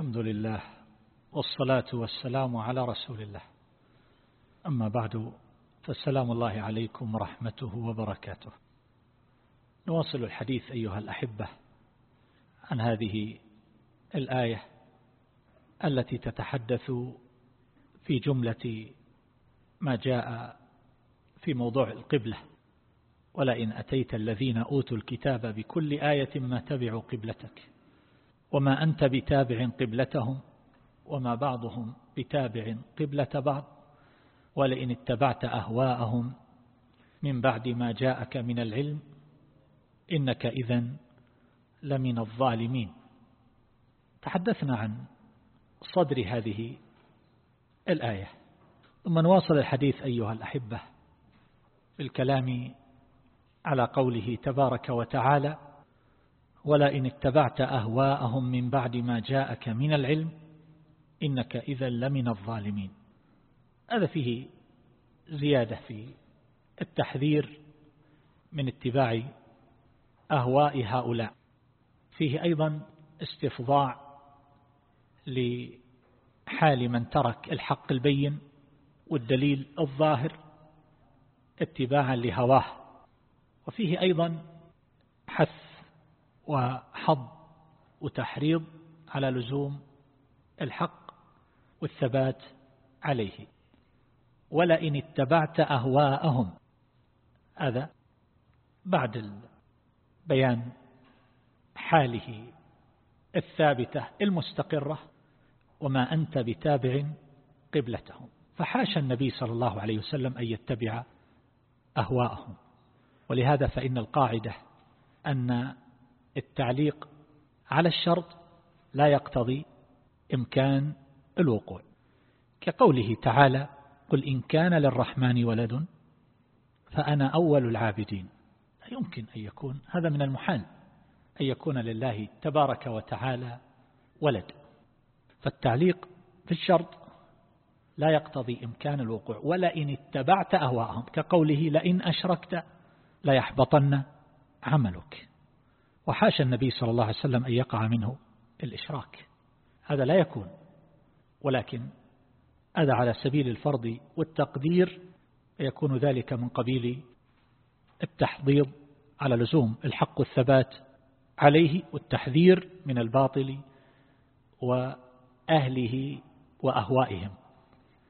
الحمد لله والصلاة والسلام على رسول الله. أما بعد فالسلام الله عليكم ورحمته وبركاته. نواصل الحديث أيها الأحبة عن هذه الآية التي تتحدث في جملة ما جاء في موضوع القبلة. ولئن أتيت الذين أوتوا الكتاب بكل آية ما تبعوا قبلتك وما أنت بتابع قبلتهم وما بعضهم بتابع قبلة بعض ولئن اتبعت أهواءهم من بعد ما جاءك من العلم إنك إذا لمن الظالمين. تحدثنا عن صدر هذه الآية. ثم نواصل الحديث أيها الأحبة بالكلام على قوله تبارك وتعالى ولئن اتبعت أهواءهم من بعد ما جاءك من العلم إنك إذا لمن الظالمين. هذا فيه زيادة في التحذير من اتباع أهواء هؤلاء. فيه أيضا استفضاع لحال من ترك الحق البين والدليل الظاهر اتباعا لهواه. وفيه أيضا حث وحض وتحريض على لزوم الحق والثبات عليه. ولئن اتبعت أهواءهم. هذا بعد بيان حاله الثابتة المستقرة وما أنت بتابع قبلتهم. فحاشا النبي صلى الله عليه وسلم أن يتبع أهواءهم. ولهذا فإن القاعدة أن التعليق على الشرط لا يقتضي إمكان الوقوع. كقوله تعالى قل إن كان للرحمن ولد فأنا أول العابدين. يمكن أن يكون هذا من المحال أن يكون لله تبارك وتعالى ولد. فالتعليق في الشرط لا يقتضي إمكان الوقوع ولئن اتبعت أهواءهم كقوله لئن أشركت ليحبطن عملك. وحاشا النبي صلى الله عليه وسلم أن يقع منه الإشراك. هذا لا يكون ولكن هذا على سبيل الفرض والتقدير يكون ذلك من قبيل التحضيض على لزوم الحق والثبات عليه والتحذير من الباطل وأهله وأهوائهم.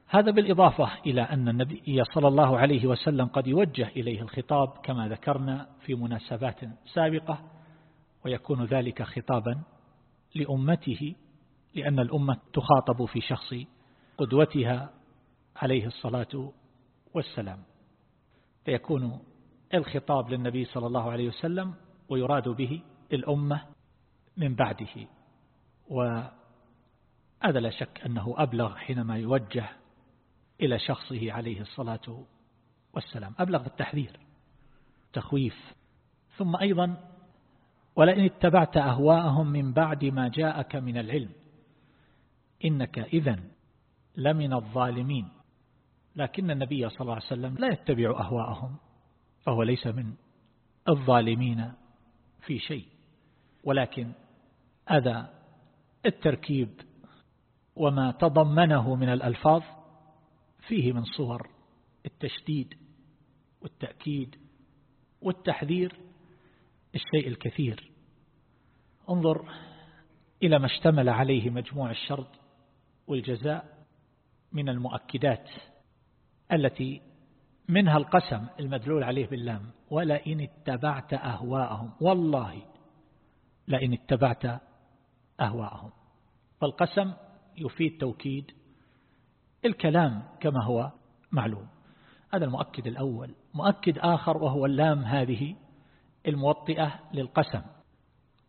هذا بالإضافة إلى أن النبي صلى الله عليه وسلم قد يوجه إليه الخطاب كما ذكرنا في مناسبات سابقة ويكون ذلك خطابا لأمته لأن الأمة تخاطب في شخص قدوتها عليه الصلاة والسلام. فيكون الخطاب للنبي صلى الله عليه وسلم ويراد به الأمة من بعده. وهذا لا شك أنه أبلغ حينما يوجه إلى شخصه عليه الصلاة والسلام. أبلغ التحذير تخويف ثم أيضا ولئن اتبعت أهواءهم من بعد ما جاءك من العلم إنك إذا لمن الظالمين. لكن النبي صلى الله عليه وسلم لا يتبع أهواءهم فهو ليس من الظالمين في شيء. ولكن هذا التركيب وما تضمنه من الألفاظ فيه من صور التشديد والتأكيد والتحذير الشيء الكثير. انظر إلى ما اشتمل عليه مجموع الشرط والجزاء من المؤكدات التي منها القسم المدلول عليه باللام ولئن اتبعت أهواءهم. والله لئن اتبعت أهواءهم. فالقسم يفيد توكيد الكلام كما هو معلوم. هذا المؤكد الأول. مؤكد آخر وهو اللام هذه الموطئة للقسم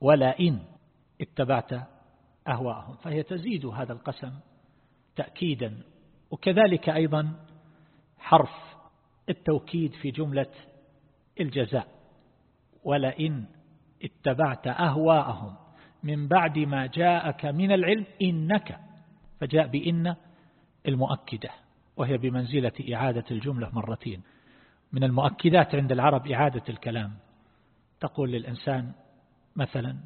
ولا إن اتبعت أهواءهم. فهي تزيد هذا القسم تأكيدا. وكذلك أيضا حرف التوكيد في جملة الجزاء ولئن اتبعت أهواءهم. من بعد ما جاءك من العلم إنك فجاء بإن المؤكدة وهي بمنزلة إعادة الجملة مرتين. من المؤكدات عند العرب إعادة الكلام. تقول للإنسان مثلا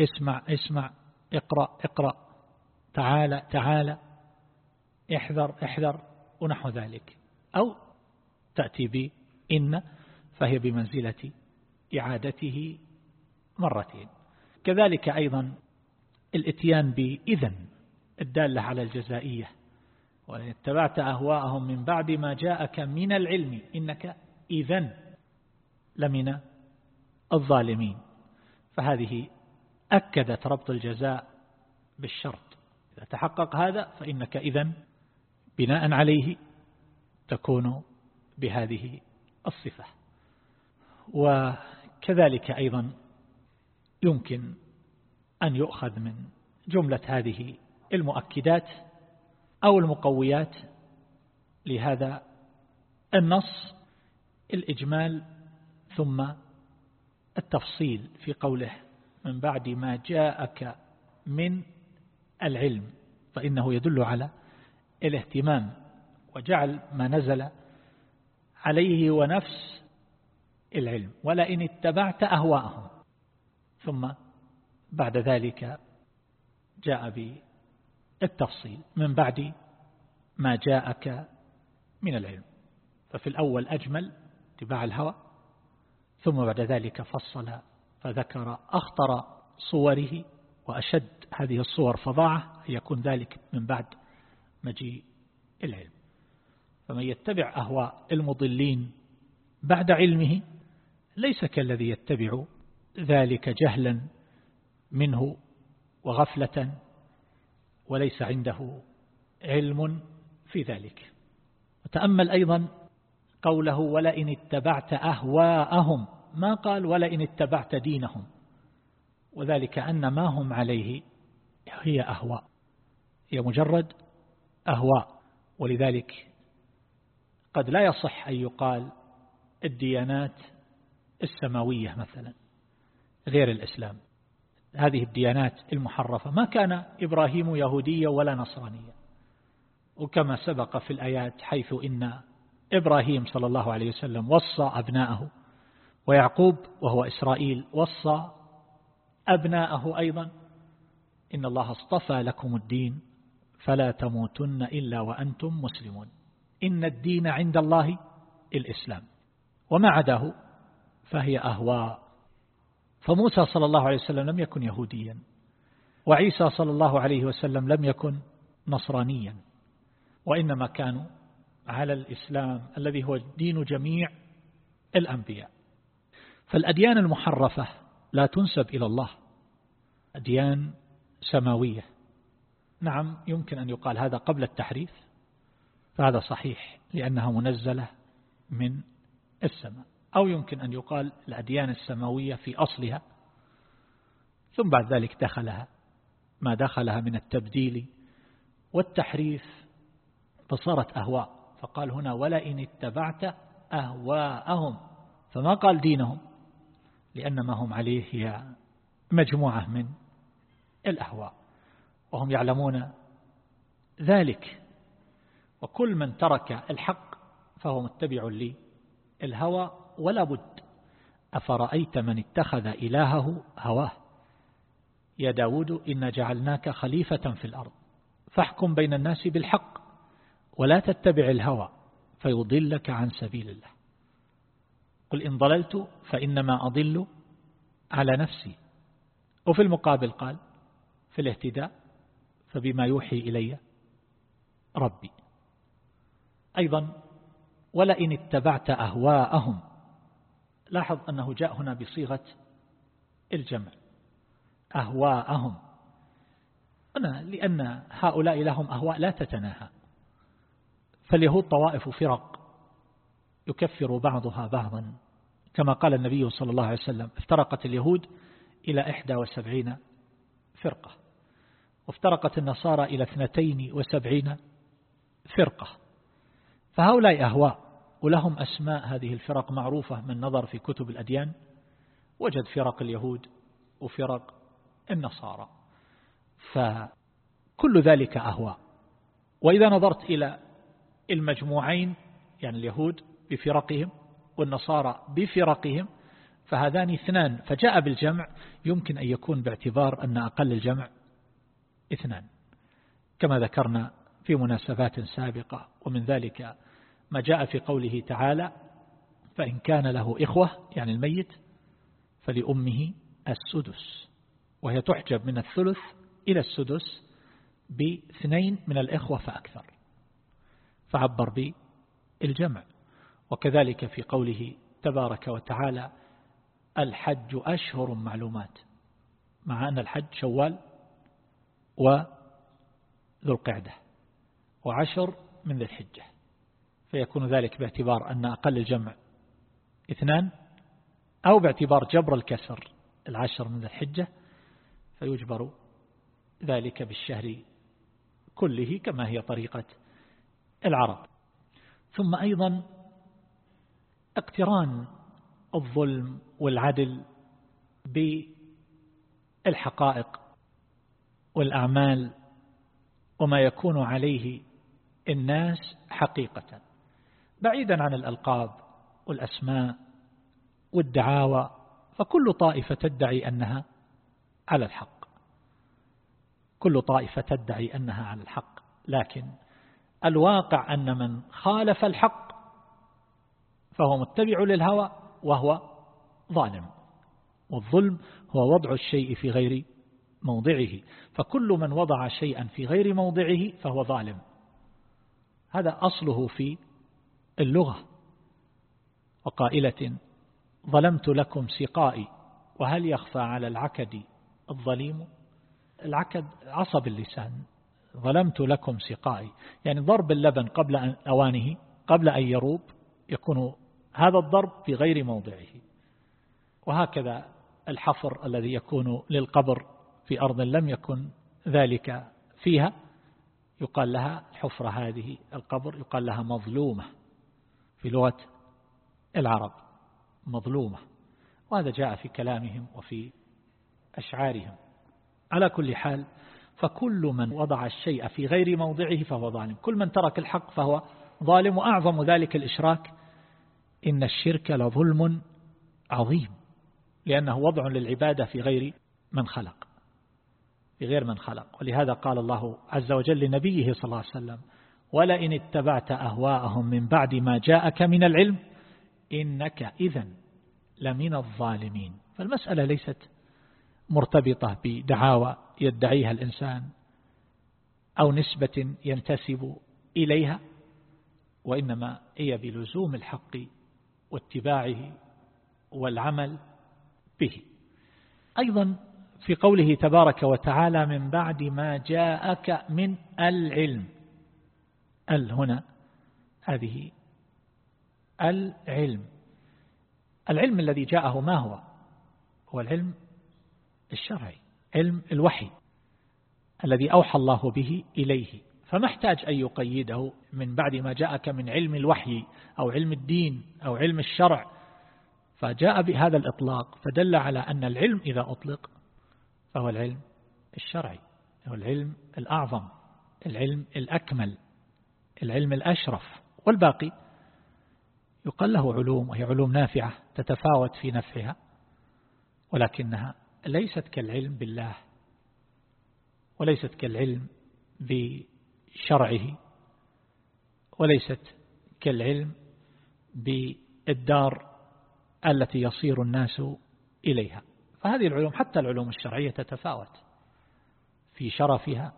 اسمع اسمع اقرأ اقرأ تعالى تعالى احذر احذر ونحو ذلك. أو تأتي بإن فهي بمنزلة إعادته مرتين. كذلك أيضا الإتيان بإذن الدالة على الجزائية. وإن اتبعت أهواءهم من بعد ما جاءك من العلم إنك إذن لمن الظالمين. فهذه أكدت ربط الجزاء بالشرط. إذا تحقق هذا فإنك إذن بناء عليه تكون بهذه الصفة. وكذلك أيضا يمكن أن يؤخذ من جملة هذه المؤكدات أو المقويات لهذا النص الإجمال ثم التفصيل في قوله من بعد ما جاءك من العلم فإنه يدل على الاهتمام وجعل ما نزل عليه ونفس العلم ولئن اتبعت أهواءهم. ثم بعد ذلك جاء بالتفصيل من بعد ما جاءك من العلم. ففي الأول أجمل اتباع الهوى ثم بعد ذلك فصل فذكر أخطر صوره وأشد هذه الصور فظاعة يكون ذلك من بعد مجيء العلم. فمن يتبع أهواء المضلين بعد علمه ليس كالذي يتبع ذلك جهلا منه وغفلة وليس عنده علم في ذلك. وتأمل أيضا قوله ولئن اتبعت أهواءهم ما قال ولئن اتبعت دينهم؟ وذلك أن ما هم عليه هي أهواء هي مجرد أهواء. ولذلك قد لا يصح أن يقال الديانات السماوية مثلا غير الإسلام. هذه الديانات المحرفة ما كان إبراهيم يهوديا ولا نصرانيا وكما سبق في الآيات حيث إن إبراهيم صلى الله عليه وسلم وصى أبناءه ويعقوب وهو إسرائيل وصى أبناءه أيضا. إن الله اصطفى لكم الدين فلا تموتن إلا وأنتم مسلمون. إن الدين عند الله الإسلام. وما عداه فهي أهواء. فموسى صلى الله عليه وسلم لم يكن يهوديا وعيسى صلى الله عليه وسلم لم يكن نصرانيا. وإنما كانوا على الإسلام الذي هو دين جميع الأنبياء. فالأديان المحرفة لا تنسب إلى الله. أديان سماوية. نعم يمكن أن يقال هذا قبل التحريف فهذا صحيح لأنها منزلة من السماء. أو يمكن أن يقال الأديان السماوية في أصلها ثم بعد ذلك دخلها. ما دخلها من التبديل والتحريف فصارت أهواء. فقال هنا ولئن اتبعت أهواءهم فما قال دينهم؟ لأن ما هم عليه هي مجموعة من الأهواء وهم يعلمون ذلك. وكل من ترك الحق فهو متبع لي الهوى ولا بد. أفرأيت من اتخذ إلهه هواه؟ يا داود إن جعلناك خليفة في الأرض فاحكم بين الناس بالحق. ولا تتبع الهوى فيضلك عن سبيل الله. قل إن ضللت فإنما أضل على نفسي. وفي المقابل قال في الاهتداء فبما يوحي إلي ربي. أيضا ولئن اتبعت أهواءهم لاحظ أنه جاء هنا بصيغة الجمع. أهواءهم. أنا لأن هؤلاء لهم أهواء لا تتناهى. فاليهود طوائف فرق يكفر بعضها بعضا. كما قال النبي صلى الله عليه وسلم افترقت اليهود إلى إحدى وسبعين فرقة وافترقت النصارى إلى اثنتين وسبعين فرقة. فهؤلاء أهواء ولهم أسماء هذه الفرق معروفة من نظر في كتب الأديان. وجد فرق اليهود وفرق النصارى. فكل ذلك أهواء. وإذا نظرت إلى المجموعين يعني اليهود بفرقهم والنصارى بفرقهم فهذان اثنان فجاء بالجمع يمكن أن يكون باعتبار أن أقل الجمع اثنان. كما ذكرنا في مناسبات سابقة ومن ذلك ما جاء في قوله تعالى فإن كان له إخوة يعني الميت فلأمه السدس. وهي تحجب من الثلث إلى السدس بإثنين من الإخوة فأكثر. فعبر بالجمع. وكذلك في قوله تبارك وتعالى الحج أشهر معلومات مع أن الحج شوال وذو القعدة وعشر من ذي الحجة. فيكون ذلك باعتبار أن أقل الجمع اثنان أو باعتبار جبر الكسر العشر من ذي الحجة فيجبر ذلك بالشهر كله كما هي طريقة العرب. ثم أيضا اقتران الظلم والعدل بالحقائق والأعمال وما يكون عليه الناس حقيقة. بعيدا عن الألقاب والأسماء والدعاوى فكل طائفة تدعي أنها على الحق. كل طائفة تدعي أنها على الحق لكن الواقع أن من خالف الحق فهو متبع للهوى وهو ظالم والظلم هو وضع الشيء في غير موضعه فكل من وضع شيئا في غير موضعه فهو ظالم. هذا أصله في اللغة. وقائلة ظلمت لكم سقائي وهل يخفى على العكد الظليم؟ العكد عصب اللسان. ظلمت لكم سقائي. يعني ضرب اللبن قبل أن أوانه قبل أن يروب يكون هذا الضرب في غير موضعه. وهكذا الحفر الذي يكون للقبر في أرض لم يكن ذلك فيها. يقال لها الحفرة هذه القبر يقال لها مظلومة. في لغة العرب مظلومة. وهذا جاء في كلامهم وفي أشعارهم. على كل حال فكل من وضع الشيء في غير موضعه فهو ظالم. كل من ترك الحق فهو ظالم وأعظم ذلك الإشراك إن الشرك لظلم عظيم لأنه وضع للعبادة في غير من خلق في غير من خلق. ولهذا قال الله عز وجل لنبيه صلى الله عليه وسلم ولئن اتبعت أهواءهم من بعد ما جاءك من العلم إنك إذا لمن الظالمين. فالمسألة ليست مرتبطة بدعاوى يدعيها الإنسان أو نسبة ينتسب إليها وإنما هي بلزوم الحق واتباعه والعمل به. أيضا في قوله تبارك وتعالى من بعد ما جاءك من العلم. ال هنا هذه العلم. العلم الذي جاءه ما هو؟ هو العلم الشرعي علم الوحي الذي أوحى الله به إليه. فما احتاج أن يقيده من بعد ما جاءك من علم الوحي أو علم الدين أو علم الشرع. فجاء بهذا الإطلاق فدل على أن العلم إذا أطلق فهو العلم الشرعي هو العلم الأعظم العلم الأكمل العلم الأشرف. والباقي يقال له علوم وهي علوم نافعة تتفاوت في نفعها ولكنها ليست كالعلم بالله وليست كالعلم بشرعه وليست كالعلم بالدار التي يصير الناس إليها. فهذه العلوم حتى العلوم الشرعية تتفاوت في شرفها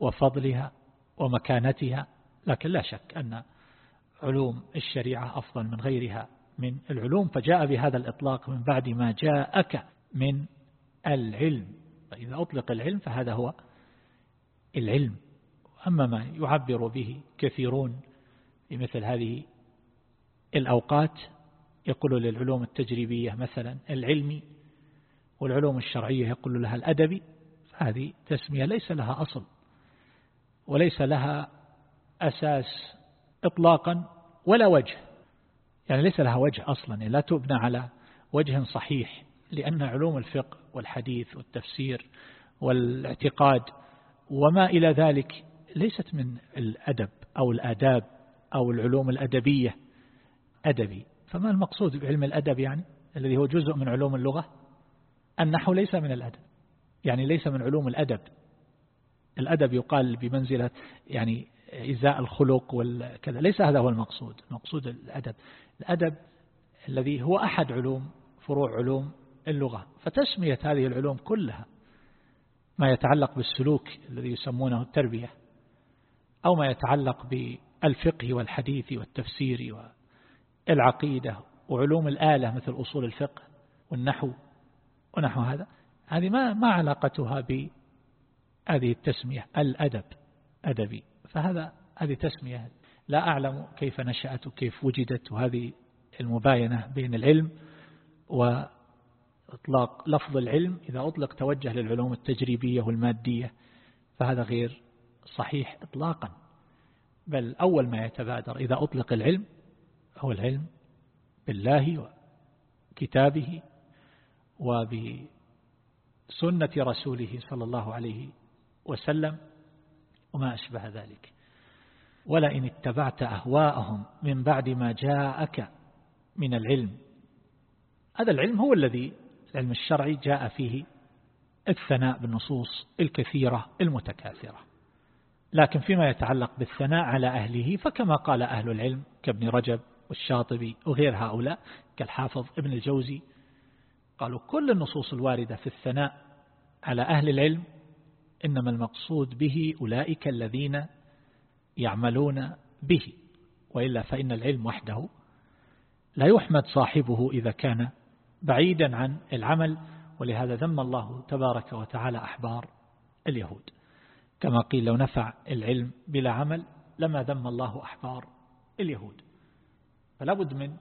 وفضلها ومكانتها لكن لا شك أن علوم الشريعة أفضل من غيرها من العلوم. فجاء بهذا الإطلاق من بعد ما جاءك من العلم. فإذا أطلق العلم فهذا هو العلم. أما ما يعبر به كثيرون في مثل هذه الأوقات يقول للعلوم التجريبية مثلا العلمي والعلوم الشرعية يقول لها الأدبي فهذه تسمية ليس لها أصل وليس لها أساس إطلاقا ولا وجه. يعني ليس لها وجه أصلا يعني لا تبنى على وجه صحيح. لأن علوم الفقه والحديث والتفسير والاعتقاد وما إلى ذلك ليست من الأدب أو الآداب أو العلوم الأدبية. أدبي. فما المقصود بعلم الأدب يعني؟ الذي هو جزء من علوم اللغة؟ النحو ليس من الأدب. يعني ليس من علوم الأدب. الأدب يقال بمنزلة يعني إزاء الخلق والكذا. ليس هذا هو المقصود. المقصود الأدب. الأدب الذي هو أحد علوم فروع علوم اللغة فتسمية هذه العلوم كلها ما يتعلق بالسلوك الذي يسمونه التربية أو ما يتعلق بالفقه والحديث والتفسير والعقيدة وعلوم الآلة مثل أصول الفقه والنحو ونحو هذا هذه ما ما علاقتها بهذه التسمية الأدب أدبي. فهذا هذه تسمية. لا أعلم كيف نشأت وكيف وجدت وهذه المباينة بين العلم وإطلاق لفظ العلم إذا أطلق توجه للعلوم التجريبية والمادية فهذا غير صحيح إطلاقا. بل أول ما يتبادر إذا أطلق العلم هو العلم بالله وكتابه وبسنة رسوله صلى الله عليه وسلم وما أشبه ذلك. ولئن اتبعت أهواءهم من بعد ما جاءك من العلم هذا العلم هو الذي العلم الشرعي جاء فيه الثناء بالنصوص الكثيرة المتكاثرة. لكن فيما يتعلق بالثناء على أهله فكما قال أهل العلم كابن رجب والشاطبي وغير هؤلاء كالحافظ ابن الجوزي قالوا كل النصوص الواردة في الثناء على أهل العلم إنما المقصود به أولئك الذين يعملون به وإلا فإن العلم وحده لا يحمد صاحبه إذا كان بعيدا عن العمل ولهذا ذم الله تبارك وتعالى أحبار اليهود. كما قيل لو نفع العلم بلا عمل لما ذم الله أحبار اليهود. فلا بد من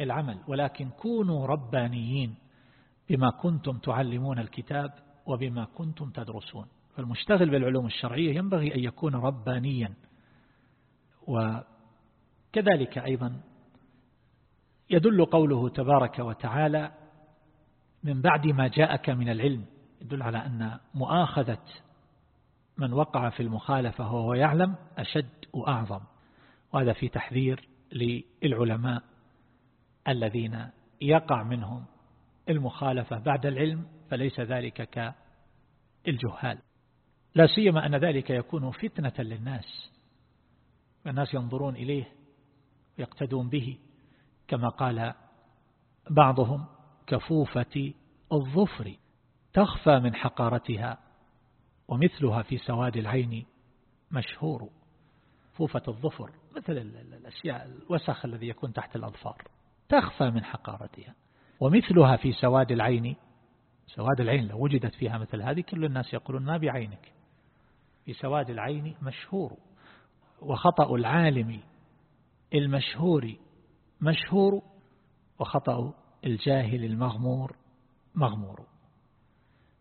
العمل ولكن كونوا ربانيين بما كنتم تعلمون الكتاب وبما كنتم تدرسون. فالمشتغل بالعلوم الشرعية ينبغي أن يكون ربانيا وكذلك أيضا يدل قوله تبارك وتعالى من بعد ما جاءك من العلم. يدل على أن مؤاخذة من وقع في المخالفة وهو يعلم أشد وأعظم. وهذا في تحذير للعلماء الذين يقع منهم المخالفة بعد العلم فليس ذلك كالجهال. لا سيما أن ذلك يكون فتنة للناس. والناس ينظرون إليه ويقتدون به. كما قال بعضهم كفوفة الظفر تخفى من حقارتها ومثلها في سواد العين مشهور. فوفة الظفر مثل الأشياء الوسخ الذي يكون تحت الأظفار تخفى من حقارتها. ومثلها في سواد العين سواد العين لو وجدت فيها مثل هذه كل الناس يقولون ما بعينك. في سواد العين مشهور وخطأ العالم المشهور مشهور وخطأ الجاهل المغمور مغمور.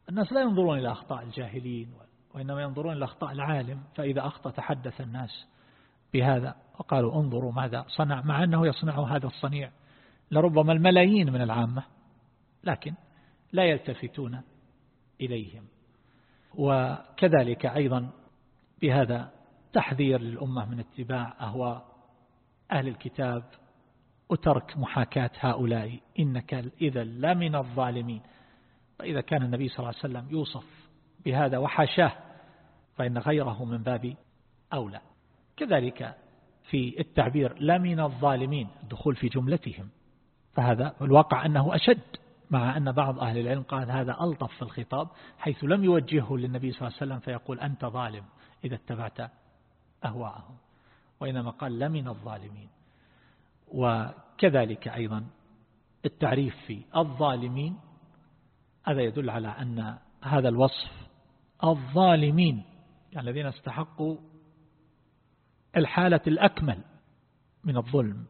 الناس لا ينظرون إلى أخطاء الجاهلين وإنما ينظرون إلى أخطاء العالم فإذا أخطأ تحدث الناس بهذا وقالوا انظروا ماذا صنع مع أنه يصنع هذا الصنيع لربما الملايين من العامة لكن لا يلتفتون إليهم. وكذلك أيضا بهذا تحذير للأمة من اتباع أهواء أهل الكتاب وترك محاكاة هؤلاء. إنك إذا لمن الظالمين. فإذا كان النبي صلى الله عليه وسلم يوصف بهذا وحاشاه فإن غيره من باب أولى. كذلك في التعبير لمن الظالمين الدخول في جملتهم. فهذا الواقع أنه أشد مع أن بعض أهل العلم قال هذا ألطف في الخطاب حيث لم يوجهه للنبي صلى الله عليه وسلم فيقول أنت ظالم إذا اتبعت أهواءهم. وإنما قال لمن الظالمين. وكذلك أيضا التعريف في الظالمين هذا يدل على أن هذا الوصف الظالمين يعني الذين استحقوا الحالة الأكمل من الظلم.